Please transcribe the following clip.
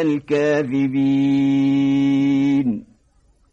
الكاذبين.